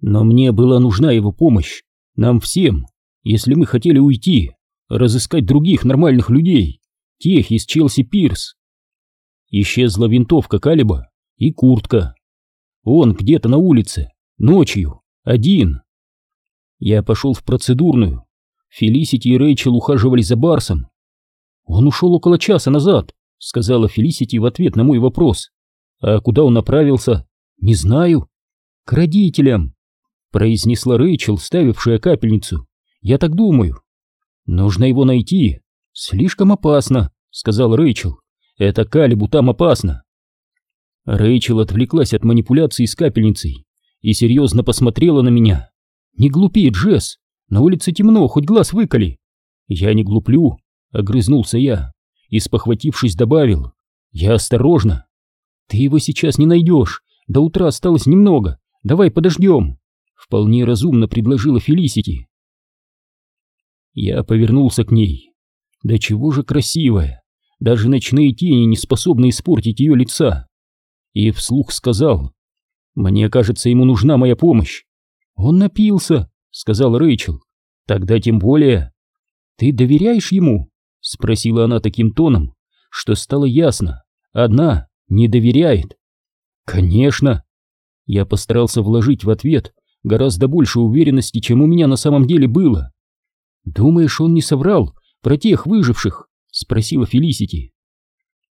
Но мне была нужна его помощь, нам всем, если мы хотели уйти, разыскать других нормальных людей, тех из Челси Пирс. Исчезла винтовка Калиба и куртка. Он где-то на улице, ночью, один. Я пошел в процедурную. Фелисити и Рэйчел ухаживали за Барсом. Он ушел около часа назад, сказала Фелисити в ответ на мой вопрос. А куда он направился? Не знаю. К родителям, произнесла Рэйчел, ставившая капельницу. Я так думаю. Нужно его найти. Слишком опасно, сказал Рэйчел. Это Калибу там опасно. Рэйчел отвлеклась от манипуляций с капельницей и серьезно посмотрела на меня. «Не глупи, Джесс, на улице темно, хоть глаз выколи». «Я не глуплю», — огрызнулся я и, спохватившись, добавил. «Я осторожно». «Ты его сейчас не найдешь, до утра осталось немного, давай подождем», — вполне разумно предложила Фелисити. Я повернулся к ней. Да чего же красивая, даже ночные тени не способны испортить ее лица. И вслух сказал, «Мне кажется, ему нужна моя помощь». «Он напился», — сказал Рэйчел. «Тогда тем более». «Ты доверяешь ему?» — спросила она таким тоном, что стало ясно. Одна не доверяет. «Конечно». Я постарался вложить в ответ гораздо больше уверенности, чем у меня на самом деле было. «Думаешь, он не соврал про тех выживших?» — спросила Фелисити.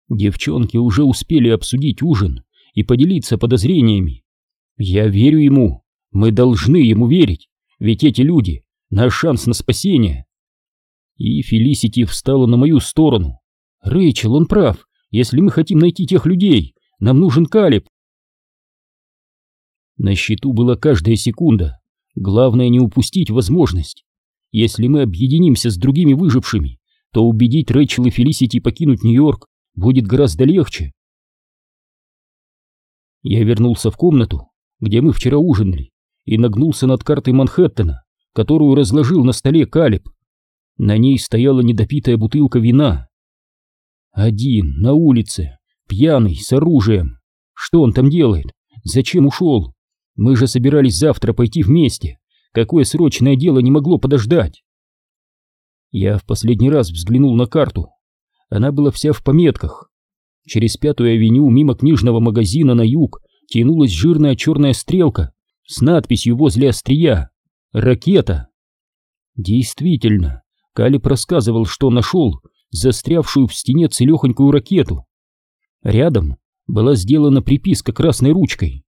Девчонки уже успели обсудить ужин и поделиться подозрениями. Я верю ему, мы должны ему верить, ведь эти люди — наш шанс на спасение. И Фелисити встала на мою сторону. Рэйчел, он прав, если мы хотим найти тех людей, нам нужен Калиб. На счету была каждая секунда, главное не упустить возможность. Если мы объединимся с другими выжившими, то убедить Рэйчел и Фелисити покинуть Нью-Йорк будет гораздо легче. Я вернулся в комнату, где мы вчера ужинали, и нагнулся над картой Манхэттена, которую разложил на столе Калиб. На ней стояла недопитая бутылка вина. Один, на улице, пьяный, с оружием. Что он там делает? Зачем ушел? Мы же собирались завтра пойти вместе. Какое срочное дело не могло подождать? Я в последний раз взглянул на карту. Она была вся в пометках. Через пятую авеню мимо книжного магазина на юг тянулась жирная черная стрелка с надписью возле острия «Ракета». Действительно, Калиб рассказывал, что нашел застрявшую в стене целехонькую ракету. Рядом была сделана приписка красной ручкой.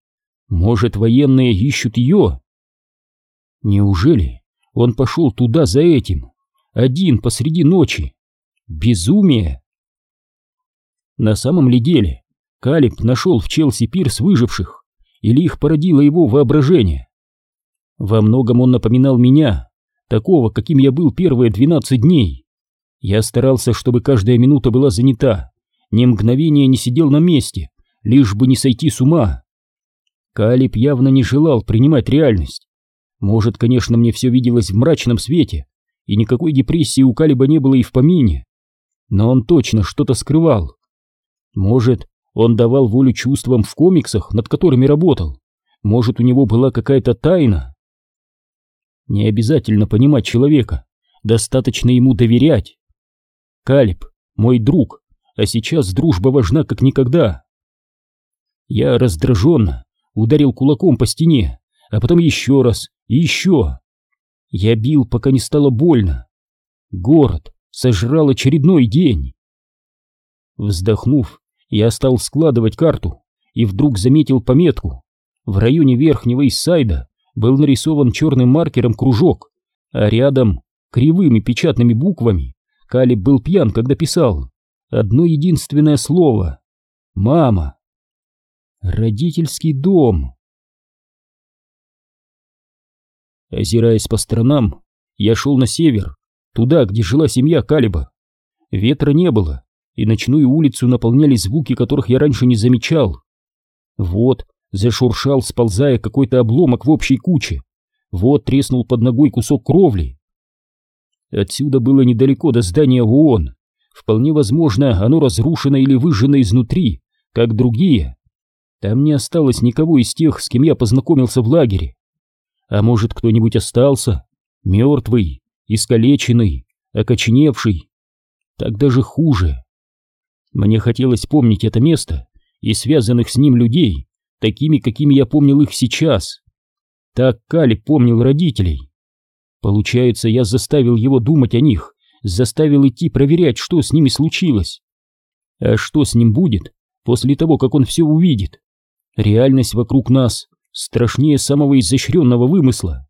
Может, военные ищут ее? Неужели он пошел туда за этим, один посреди ночи? Безумие! На самом ли деле Калиб нашел в Челси Пирс выживших, или их породило его воображение? Во многом он напоминал меня, такого, каким я был первые двенадцать дней. Я старался, чтобы каждая минута была занята, ни мгновения не сидел на месте, лишь бы не сойти с ума. Калиб явно не желал принимать реальность. Может, конечно, мне все виделось в мрачном свете, и никакой депрессии у Калиба не было и в помине. Но он точно что-то скрывал. Может, он давал волю чувствам в комиксах, над которыми работал. Может, у него была какая-то тайна. Не обязательно понимать человека, достаточно ему доверять. Калиб — мой друг, а сейчас дружба важна как никогда. Я раздраженно ударил кулаком по стене, а потом еще раз и еще. Я бил, пока не стало больно. Город сожрал очередной день. Вздохнув, я стал складывать карту и вдруг заметил пометку. В районе верхнего Иссайда был нарисован черным маркером кружок, а рядом кривыми печатными буквами Калиб был пьян, когда писал одно единственное слово — «Мама». Родительский дом. Озираясь по сторонам, я шел на север, туда, где жила семья Калиба. Ветра не было, и ночную улицу наполняли звуки, которых я раньше не замечал. Вот зашуршал, сползая какой-то обломок в общей куче. Вот треснул под ногой кусок кровли. Отсюда было недалеко до здания ООН. Вполне возможно, оно разрушено или выжжено изнутри, как другие. Там не осталось никого из тех, с кем я познакомился в лагере. А может, кто-нибудь остался? Мертвый, искалеченный, окоченевший? Так даже хуже. Мне хотелось помнить это место и связанных с ним людей, такими, какими я помнил их сейчас. Так Кали помнил родителей. Получается, я заставил его думать о них, заставил идти проверять, что с ними случилось. А что с ним будет после того, как он все увидит? Реальность вокруг нас страшнее самого изощренного вымысла.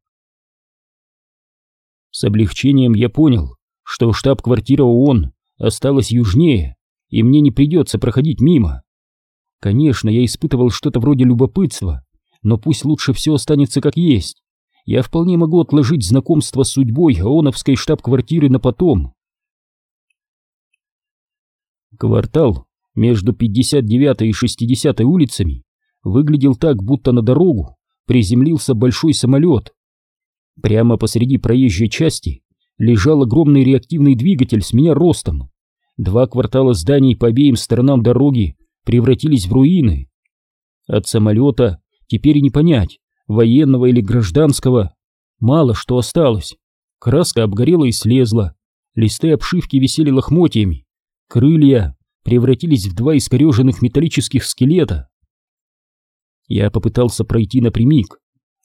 С облегчением я понял, что штаб-квартира ООН осталась южнее, и мне не придется проходить мимо. Конечно, я испытывал что-то вроде любопытства, но пусть лучше все останется как есть. Я вполне могу отложить знакомство с судьбой ООНовской штаб-квартиры на потом. Квартал между 59 и 60 улицами выглядел так, будто на дорогу приземлился большой самолет. Прямо посреди проезжей части лежал огромный реактивный двигатель с меня ростом. Два квартала зданий по обеим сторонам дороги превратились в руины. От самолета теперь не понять, военного или гражданского. Мало что осталось. Краска обгорела и слезла. Листы обшивки висели лохмотьями. Крылья превратились в два искореженных металлических скелета. Я попытался пройти напрямик,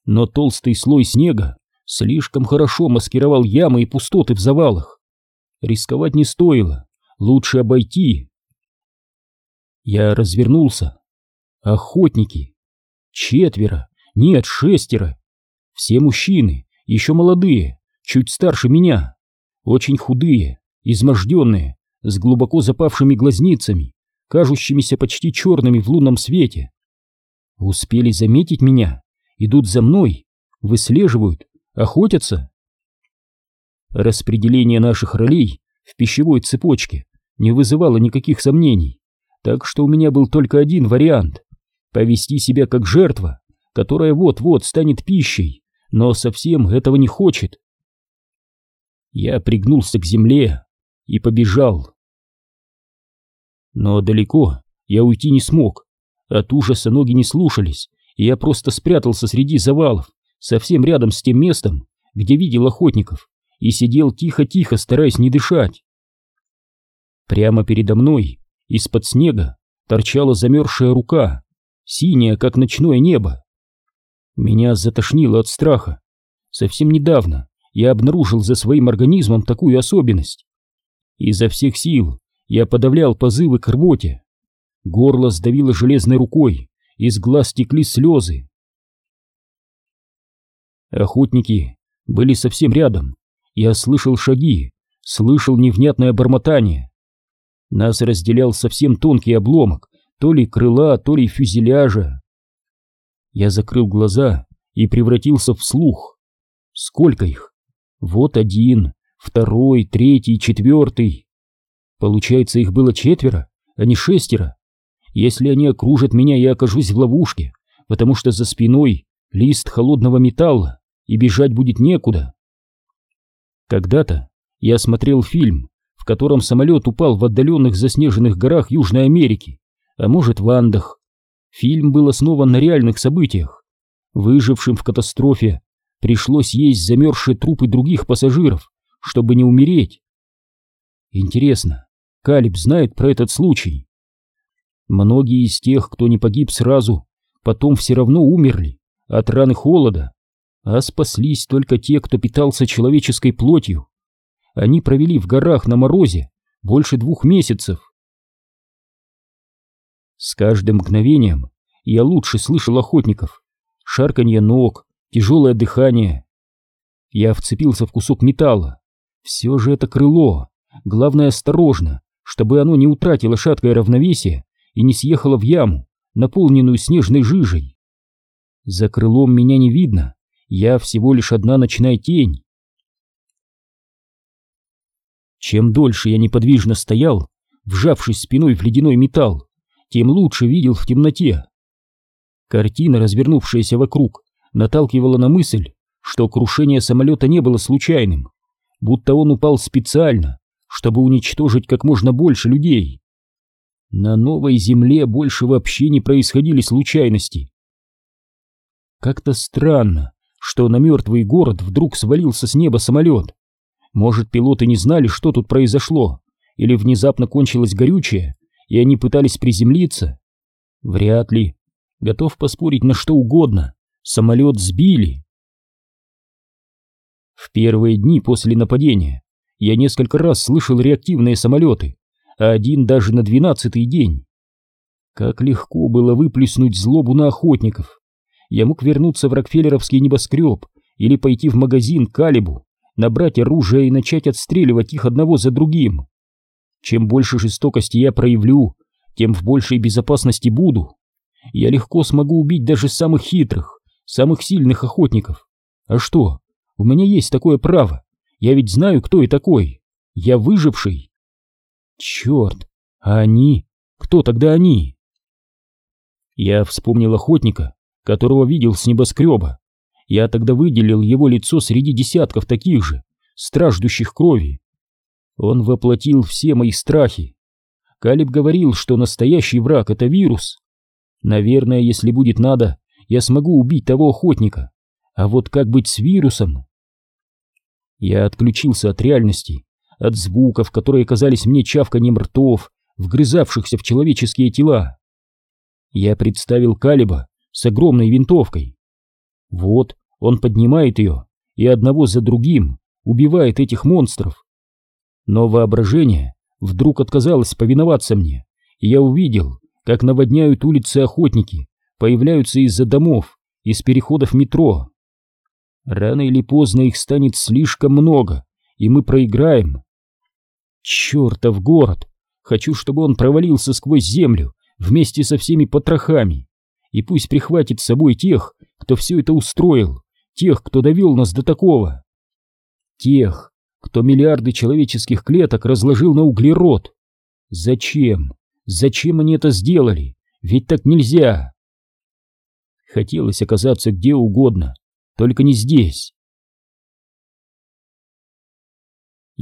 но толстый слой снега слишком хорошо маскировал ямы и пустоты в завалах. Рисковать не стоило, лучше обойти. Я развернулся. Охотники. Четверо, нет, шестеро. Все мужчины, еще молодые, чуть старше меня. Очень худые, изможденные, с глубоко запавшими глазницами, кажущимися почти черными в лунном свете. Успели заметить меня, идут за мной, выслеживают, охотятся. Распределение наших ролей в пищевой цепочке не вызывало никаких сомнений, так что у меня был только один вариант — повести себя как жертва, которая вот-вот станет пищей, но совсем этого не хочет. Я пригнулся к земле и побежал. Но далеко я уйти не смог, от ужаса ноги не слушались, и я просто спрятался среди завалов, совсем рядом с тем местом, где видел охотников, и сидел тихо-тихо, стараясь не дышать. Прямо передо мной, из-под снега, торчала замерзшая рука, синяя, как ночное небо. Меня затошнило от страха. Совсем недавно я обнаружил за своим организмом такую особенность. Изо всех сил я подавлял позывы к рвоте. Горло сдавило железной рукой, из глаз текли слезы. Охотники были совсем рядом. Я слышал шаги, слышал невнятное бормотание. Нас разделял совсем тонкий обломок, то ли крыла, то ли фюзеляжа. Я закрыл глаза и превратился в слух. Сколько их? Вот один, второй, третий, четвертый. Получается, их было четверо, а не шестеро. Если они окружат меня, я окажусь в ловушке, потому что за спиной лист холодного металла, и бежать будет некуда. Когда-то я смотрел фильм, в котором самолет упал в отдаленных заснеженных горах Южной Америки, а может в Андах. Фильм был основан на реальных событиях. Выжившим в катастрофе пришлось есть замерзшие трупы других пассажиров, чтобы не умереть. Интересно, Калиб знает про этот случай? Многие из тех, кто не погиб сразу, потом все равно умерли от раны холода, а спаслись только те, кто питался человеческой плотью. Они провели в горах на морозе больше двух месяцев. С каждым мгновением я лучше слышал охотников, шарканье ног, тяжелое дыхание. Я вцепился в кусок металла. Все же это крыло. Главное осторожно, чтобы оно не утратило шаткое равновесие и не съехала в яму, наполненную снежной жижей. За крылом меня не видно, я всего лишь одна ночная тень. Чем дольше я неподвижно стоял, вжавшись спиной в ледяной металл, тем лучше видел в темноте. Картина, развернувшаяся вокруг, наталкивала на мысль, что крушение самолета не было случайным, будто он упал специально, чтобы уничтожить как можно больше людей. На новой земле больше вообще не происходили случайности. Как-то странно, что на мертвый город вдруг свалился с неба самолет. Может, пилоты не знали, что тут произошло, или внезапно кончилось горючее, и они пытались приземлиться? Вряд ли. Готов поспорить на что угодно. Самолет сбили. В первые дни после нападения я несколько раз слышал реактивные самолеты, а один даже на двенадцатый день. Как легко было выплеснуть злобу на охотников. Я мог вернуться в Рокфеллеровский небоскреб или пойти в магазин Калибу, набрать оружие и начать отстреливать их одного за другим. Чем больше жестокости я проявлю, тем в большей безопасности буду. Я легко смогу убить даже самых хитрых, самых сильных охотников. А что? У меня есть такое право. Я ведь знаю, кто я такой. Я выживший. Черт, а они? Кто тогда они? Я вспомнил охотника, которого видел с небоскреба. Я тогда выделил его лицо среди десятков таких же, страждущих крови. Он воплотил все мои страхи. Калиб говорил, что настоящий враг — это вирус. Наверное, если будет надо, я смогу убить того охотника. А вот как быть с вирусом? Я отключился от реальности, от звуков, которые казались мне чавканием ртов, вгрызавшихся в человеческие тела. Я представил Калиба с огромной винтовкой. Вот, он поднимает ее и одного за другим убивает этих монстров. Но воображение вдруг отказалось повиноваться мне, и я увидел, как наводняют улицы охотники, появляются из-за домов, из переходов метро. Рано или поздно их станет слишком много, и мы проиграем. Чертов город! Хочу, чтобы он провалился сквозь землю вместе со всеми потрохами, и пусть прихватит с собой тех, кто все это устроил, тех, кто довел нас до такого. Тех, кто миллиарды человеческих клеток разложил на углерод. Зачем? Зачем они это сделали? Ведь так нельзя. Хотелось оказаться где угодно, только не здесь.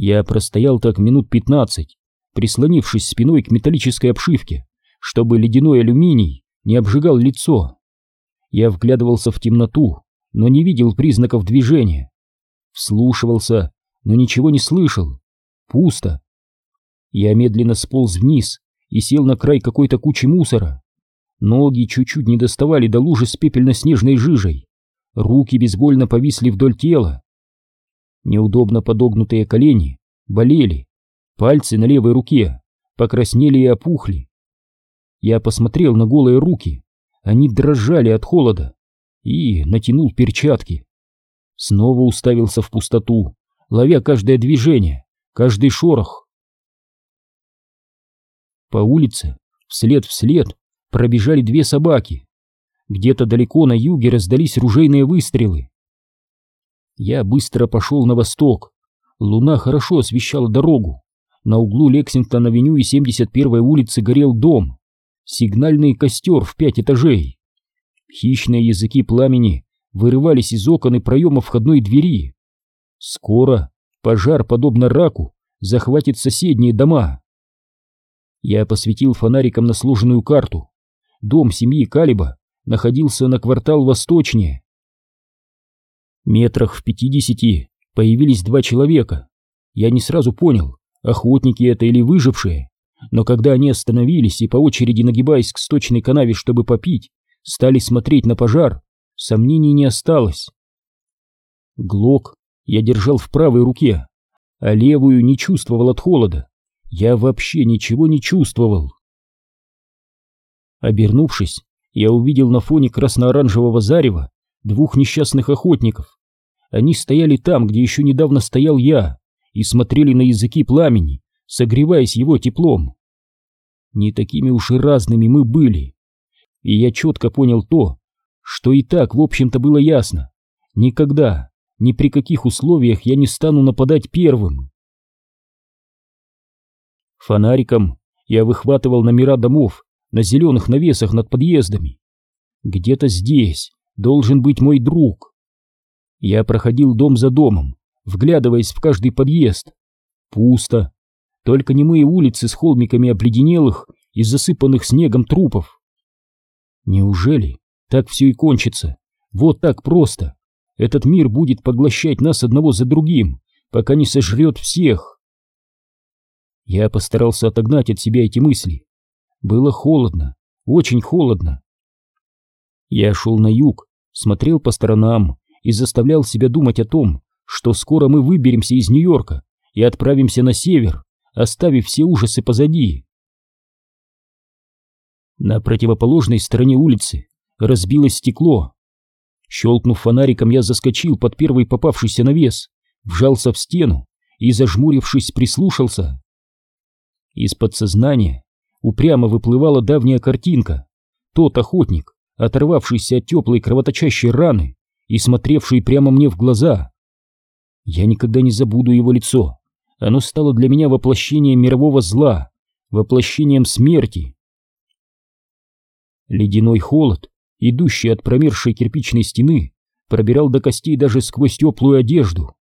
Я простоял так минут пятнадцать, прислонившись спиной к металлической обшивке, чтобы ледяной алюминий не обжигал лицо. Я вглядывался в темноту, но не видел признаков движения. Вслушивался, но ничего не слышал. Пусто. Я медленно сполз вниз и сел на край какой-то кучи мусора. Ноги чуть-чуть не доставали до лужи с пепельно-снежной жижей. Руки безвольно повисли вдоль тела. Неудобно подогнутые колени болели. Пальцы на левой руке покраснели и опухли. Я посмотрел на голые руки. Они дрожали от холода. И натянул перчатки. Снова уставился в пустоту, ловя каждое движение, каждый шорох. По улице вслед вслед пробежали две собаки. Где-то далеко на юге раздались ружейные выстрелы. Я быстро пошел на восток. Луна хорошо освещала дорогу. На углу Лексингтон-авеню и 71-й улицы горел дом. Сигнальный костер в пять этажей. Хищные языки пламени вырывались из окон и проемов входной двери. Скоро пожар, подобно раку, захватит соседние дома. Я посветил фонариком на сложенную карту. Дом семьи Калиба находился на квартал восточнее. Метрах в пятидесяти появились два человека. Я не сразу понял, охотники это или выжившие, но когда они остановились и по очереди нагибаясь к сточной канаве, чтобы попить, стали смотреть на пожар, сомнений не осталось. Глок я держал в правой руке, а левую не чувствовал от холода. Я вообще ничего не чувствовал. Обернувшись, я увидел на фоне красно-оранжевого зарева двух несчастных охотников. Они стояли там, где еще недавно стоял я, и смотрели на языки пламени, согреваясь его теплом. Не такими уж и разными мы были. И я четко понял то, что и так, в общем-то, было ясно. Никогда, ни при каких условиях я не стану нападать первым. Фонариком я выхватывал номера домов на зеленых навесах над подъездами. Где-то здесь должен быть мой друг. Я проходил дом за домом, вглядываясь в каждый подъезд. Пусто. Только немые улицы с холмиками обледенелых и засыпанных снегом трупов. Неужели так все и кончится? Вот так просто. этот мир будет поглощать нас одного за другим, пока не сожрет всех. Я постарался отогнать от себя эти мысли. Было холодно, очень холодно. Я шел на юг, смотрел по сторонам и заставлял себя думать о том, что скоро мы выберемся из Нью-Йорка и отправимся на север, оставив все ужасы позади. На противоположной стороне улицы разбилось стекло. Щелкнув фонариком, я заскочил под первый попавшийся навес, вжался в стену и, зажмурившись, прислушался. Из подсознания упрямо выплывала давняя картинка. Тот охотник, оторвавшийся от теплой кровоточащей раны и смотревший прямо мне в глаза. Я никогда не забуду его лицо. Оно стало для меня воплощением мирового зла, воплощением смерти. Ледяной холод, идущий от промерзшей кирпичной стены, пробирал до костей даже сквозь теплую одежду.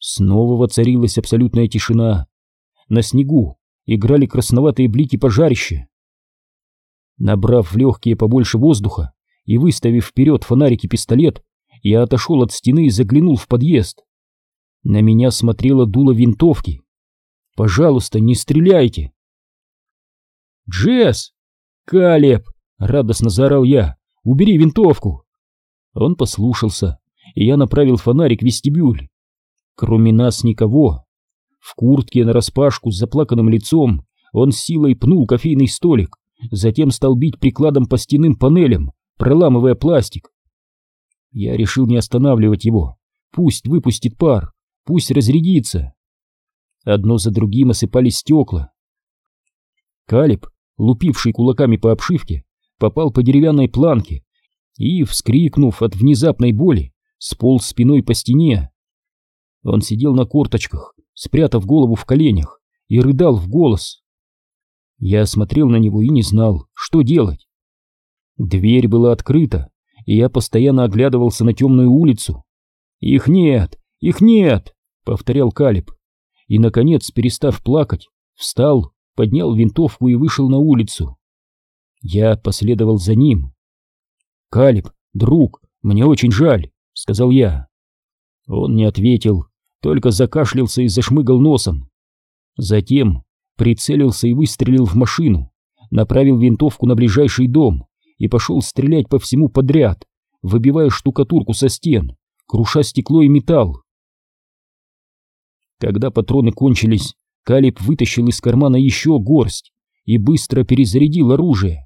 Снова воцарилась абсолютная тишина. На снегу играли красноватые блики пожарища. Набрав в легкие побольше воздуха и выставив вперед фонарик и пистолет, я отошел от стены и заглянул в подъезд. На меня смотрело дуло винтовки. «Пожалуйста, не стреляйте!» «Джесс! Калеб!» — радостно заорал я. «Убери винтовку!» Он послушался, и я направил фонарик в вестибюль. Кроме нас никого. В куртке нараспашку с заплаканным лицом он силой пнул кофейный столик, затем стал бить прикладом по стенным панелям, проламывая пластик. Я решил не останавливать его. Пусть выпустит пар, пусть разрядится. Одно за другим осыпались стекла. Калиб, лупивший кулаками по обшивке, попал по деревянной планке и, вскрикнув от внезапной боли, сполз спиной по стене. Он сидел на корточках, спрятав голову в коленях, и рыдал в голос. Я смотрел на него и не знал, что делать. Дверь была открыта, и я постоянно оглядывался на темную улицу. «Их нет! Их нет!» — повторял Калиб. И, наконец, перестав плакать, встал, поднял винтовку и вышел на улицу. Я последовал за ним. «Калиб, друг, мне очень жаль», — сказал я. Он не ответил, только закашлялся и зашмыгал носом. Затем прицелился и выстрелил в машину, направил винтовку на ближайший дом и пошел стрелять по всему подряд, выбивая штукатурку со стен, круша стекло и металл. Когда патроны кончились, Калиб вытащил из кармана еще горсть и быстро перезарядил оружие.